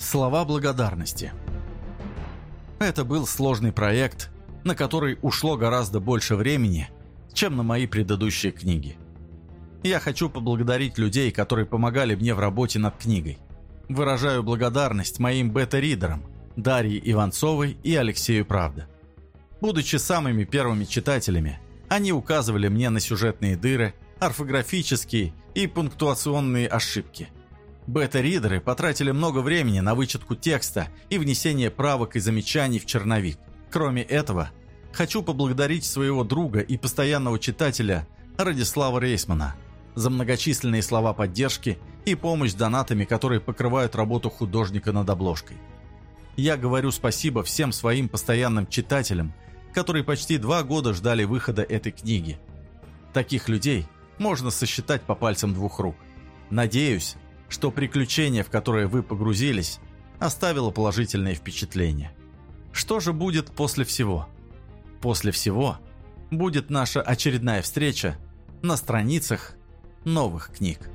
Слова благодарности. Это был сложный проект, на который ушло гораздо больше времени, чем на мои предыдущие книги. Я хочу поблагодарить людей, которые помогали мне в работе над книгой. Выражаю благодарность моим бета-ридерам Дарье Иванцовой и Алексею Правда. Будучи самыми первыми читателями, они указывали мне на сюжетные дыры, орфографические и пунктуационные ошибки – Бета-ридеры потратили много времени на вычетку текста и внесение правок и замечаний в черновик. Кроме этого, хочу поблагодарить своего друга и постоянного читателя Радислава Рейсмана за многочисленные слова поддержки и помощь донатами, которые покрывают работу художника над обложкой. Я говорю спасибо всем своим постоянным читателям, которые почти два года ждали выхода этой книги. Таких людей можно сосчитать по пальцам двух рук. Надеюсь, что приключение, в которое вы погрузились, оставило положительное впечатление. Что же будет после всего? После всего будет наша очередная встреча на страницах новых книг.